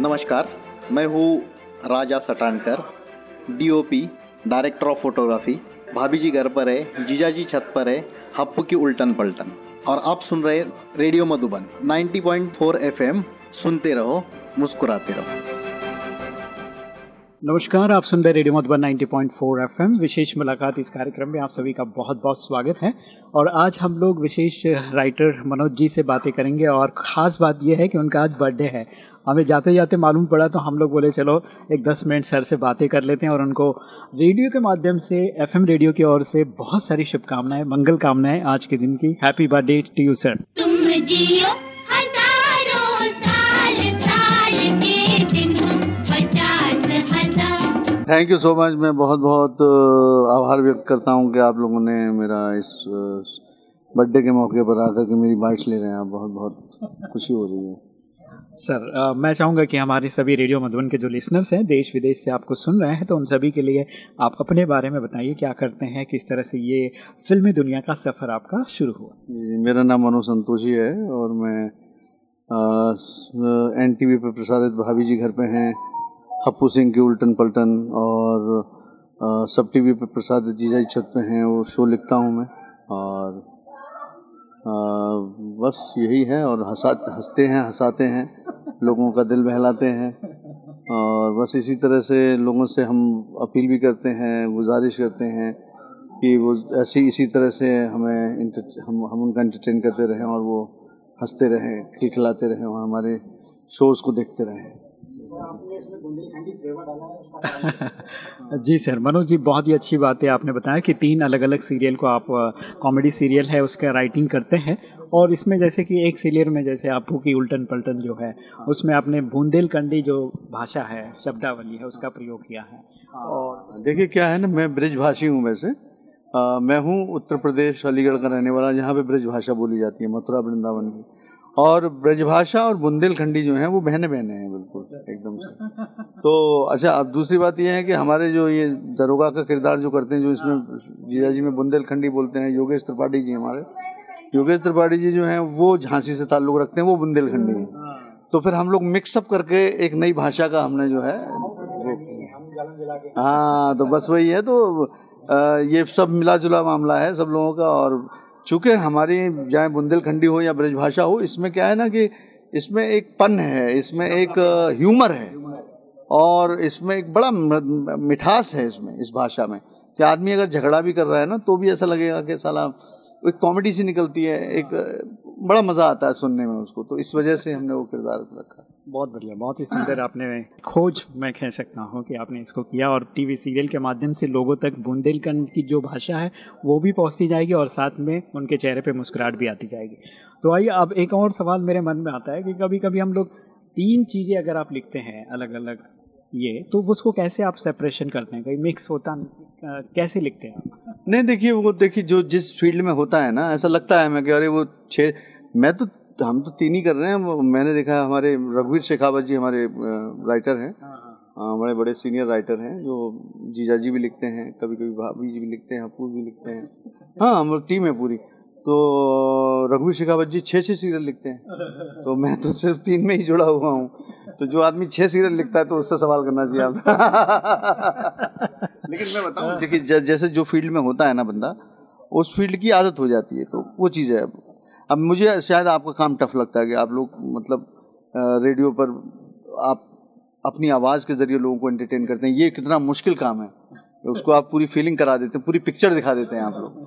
नमस्कार, मैं हूँ Raja Satankar DOP director of photography Bhabhi ji Ghar पर है, जीजा जी छत पर है, हप्पू की उल्टन पलटन। और आप सुन रहे रेडियो मधुबन 90.4 एफएम, सुनते रहो, मुस्कुराते रहो। नमस्कार, आप सुन रहे रेडियो मधुबन 90.4 एफएम। विशेष मुलाकात इस कार्यक्रम में आप सभी का बहुत बहुत स्वागत है। और आज हम लोग विशेष राइटर मनोज जी से बातें करेंगे और ख़ास बात यह है कि उनका आज बर्थडे है। हमें जाते जाते मालूम पड़ा तो हम लोग बोले, चलो, एक दस मिनट सर से बातें कर लेते हैं और उनको रेडियो के माध्यम से, एफएम रेडियो की ओर से बहुत सारी शुभकामनाएँ, मंगल कामनाएँ आज के दिन की। Happy birthday to you, sir. तुम थैंक यू सो मच मैं बहुत बहुत आभार व्यक्त करता हूँ कि आप लोगों ने मेरा इस बर्थडे के मौके पर आकर के मेरी बाइट्स ले रहे हैं। आप बहुत बहुत खुशी हो रही है। सर अ, मैं चाहूँगा कि हमारे सभी रेडियो मधुबन के जो लिसनर्स हैं देश विदेश से आपको सुन रहे हैं तो उन सभी के लिए आप अपने बारे में बताइए क्या करते हैं किस तरह से ये फिल्मी दुनिया का सफ़र आपका शुरू हुआ? मेरा नाम मनो संतोषी है और मैं एन टी वी पर प्रसारित भाभी जी घर पे हैं। हप्पू सिंह की उल्टन पलटन और अ, सब टी वी पर प्रसारित जीजा छत पे हैं वो शो लिखता हूँ मैं और अ, बस यही है और हंसा हँसते हैं हंसाते हैं लोगों का दिल बहलाते हैं और बस इसी तरह से लोगों से हम अपील भी करते हैं गुजारिश करते हैं कि वो ऐसी इसी तरह से हमें हम हम उनका एंटरटेन करते रहें और वो हँसते रहें खिलखिलाते रहें और हमारे शोज़ को देखते रहें। जी सर मनोज जी बहुत ही अच्छी बात है आपने बताया कि तीन अलग अलग सीरियल को आप कॉमेडी सीरियल है उसका राइटिंग करते हैं और इसमें जैसे कि एक सीरियल में जैसे आपू की उल्टन पलटन जो है उसमें आपने बुंदेलखंडी जो भाषा है शब्दावली है उसका प्रयोग किया है। और देखिए क्या है ना मैं ब्रजभाषी हूँ वैसे। अ, मैं हूँ उत्तर प्रदेश अलीगढ़ का रहने वाला जहाँ पे ब्रज भाषा बोली जाती है मथुरा वृंदावन की। और ब्रजभाषा और बुंदेलखंडी जो हैं वो बहने बहने हैं बिल्कुल एकदम से। तो अच्छा अब दूसरी बात ये है कि हमारे जो ये दरोगा का किरदार जो करते हैं जो इसमें जीजा जी में बुंदेलखंडी बोलते हैं योगेश त्रिपाठी जी हमारे योगेश त्रिपाठी जी जो हैं वो झांसी से ताल्लुक़ रखते हैं वो बुंदेलखंडी हैं। तो फिर हम लोग मिक्सअप करके एक नई भाषा का हमने जो है हाँ तो बस वही है तो ये सब मिला जुला मामला है सब लोगों का और चूँकि हमारी, चाहे बुंदेलखंडी हो या ब्रजभाषा हो, इसमें क्या है ना कि इसमें एक पन है, इसमें एक ह्यूमर है और इसमें एक बड़ा मिठास है इसमें, इस भाषा में। कि आदमी अगर झगड़ा भी कर रहा है ना तो भी ऐसा लगेगा कि साला, एक कॉमेडी सी निकलती है, एक, बड़ा मज़ा आता है सुनने में उसको तो इस वजह से हमने वो किरदार रखा। बहुत बढ़िया बहुत ही सुंदर आपने खोज मैं कह सकता हूँ कि आपने इसको किया और टीवी सीरियल के माध्यम से लोगों तक बुंदेलखंड की जो भाषा है वो भी पहुँचती जाएगी और साथ में उनके चेहरे पे मुस्कुराहट भी आती जाएगी। तो आइए अब एक और सवाल मेरे मन में आता है कि कभी कभी हम लोग तीन चीज़ें अगर आप लिखते हैं अलग अलग ये तो उसको कैसे आप सेपरेशन करते हैं? कहीं मिक्स होता कैसे लिखते हैं आप? नहीं देखिए वो देखिए जो जिस फ़ील्ड में होता है ना ऐसा लगता है हमें कि अरे वो छः मैं तो हम तो तीन ही कर रहे हैं। मैंने देखा है हमारे रघुवीर शेखावत जी हमारे राइटर हैं। हाँ, बड़े बड़े सीनियर राइटर हैं जो जीजा जी भी लिखते हैं कभी कभी भाभी जी भी लिखते हैं हपूर भी लिखते हैं। हाँ हम लोग टीम है पूरी। तो रघुवीर शेखावत जी छः छः सीरियल लिखते हैं। तो मैं तो सिर्फ़ तीन में ही जुड़ा हुआ हूँ। तो जो आदमी छः सीरियल लिखता है तो उससे सवाल करना चाहिए आप। लेकिन मैं बताऊँ देखिए जैसे जो फ़ील्ड में होता है ना बंदा उस फ़ील्ड की आदत हो जाती है तो वो चीज़ है अब मुझे शायद आपका काम टफ लगता है कि आप लोग मतलब रेडियो पर आप अपनी आवाज़ के ज़रिए लोगों को एंटरटेन करते हैं। ये कितना मुश्किल काम है उसको आप पूरी फीलिंग करा देते हैं, पूरी पिक्चर दिखा देते हैं आप लोग।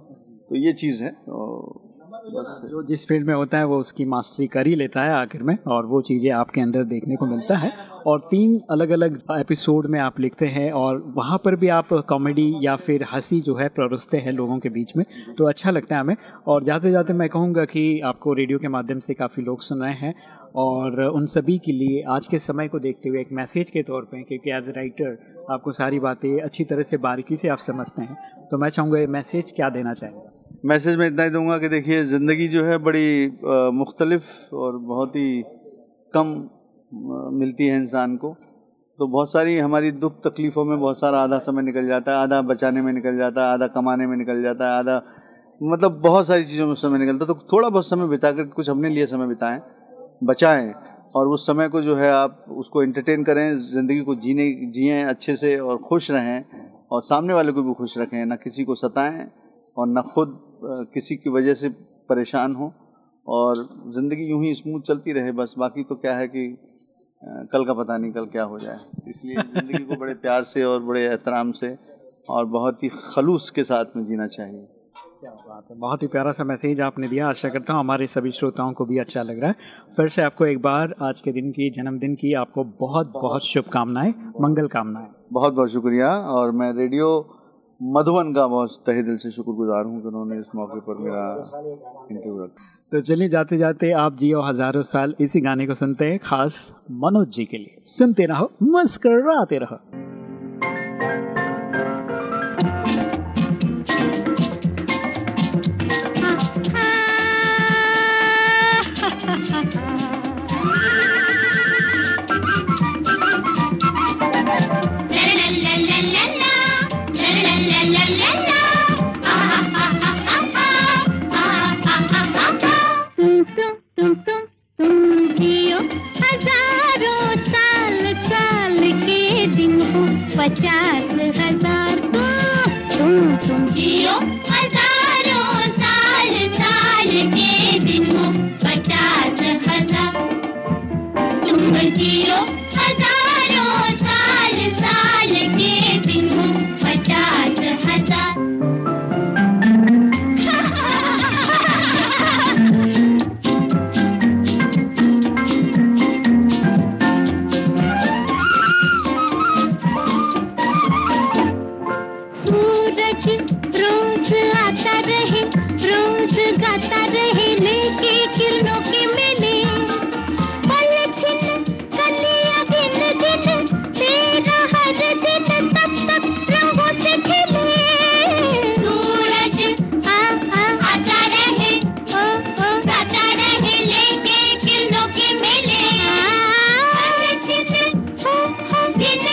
तो ये चीज़ है तो बस जो जिस फ़ील्ड में होता है वो उसकी मास्टरी कर ही लेता है आखिर में और वो चीज़ें आपके अंदर देखने को मिलता है। और तीन अलग अलग एपिसोड में आप लिखते हैं और वहाँ पर भी आप कॉमेडी या फिर हँसी जो है परोसते हैं लोगों के बीच में तो अच्छा लगता है हमें। और जाते जाते मैं कहूँगा कि आपको रेडियो के माध्यम से काफ़ी लोग सुन रहे हैं और उन सभी के लिए आज के समय को देखते हुए एक मैसेज के तौर पे, क्योंकि एज ए राइटर आपको सारी बातें अच्छी तरह से बारीकी से आप समझते हैं तो मैं चाहूँगा ये मैसेज क्या देना चाहेंगे? मैसेज में इतना ही दूँगा कि देखिए, ज़िंदगी जो है बड़ी मुख्तलिफ़ और बहुत ही कम मिलती है इंसान को। तो बहुत सारी हमारी दुख तकलीफ़ों में बहुत सारा आधा समय निकल जाता है, आधा बचाने में निकल जाता है, आधा कमाने में निकल जाता है, आधा मतलब बहुत सारी चीज़ों में समय निकलता है। तो थोड़ा बहुत समय बिता कर कुछ अपने लिए समय बिताएँ, बचाएँ और उस समय को जो है आप उसको एंटरटेन करें, ज़िंदगी को जीने, जिए अच्छे से और खुश रहें और सामने वाले को भी खुश रखें, ना किसी को सताएँ और ना खुद किसी की वजह से परेशान हो और ज़िंदगी यूँ ही स्मूथ चलती रहे बस बाकी तो क्या है कि कल का पता नहीं कल क्या हो जाए। इसलिए ज़िंदगी को बड़े प्यार से और बड़े एहतराम से और बहुत ही खलूस के साथ में जीना चाहिए। क्या बात है बहुत ही प्यारा सा मैसेज आपने दिया। आशा करता हूँ हमारे सभी श्रोताओं को भी अच्छा लग रहा है। फिर से आपको एक बार आज के दिन की जन्मदिन की आपको बहुत बहुत शुभकामनाएँ मंगल कामनाएँ। बहुत बहुत शुक्रिया और मैं रेडियो मधुबन का बहुत तहे दिल से शुक्रगुजार हूँ कि उन्होंने इस मौके पर मेरा इंटरव्यू रखा। तो चलिए जाते जाते आप जियो हज़ारों साल इसी गाने को सुनते हैं, खास मनोज जी के लिए। सुनते रहो, मुस्कराते रहो। तुम हो,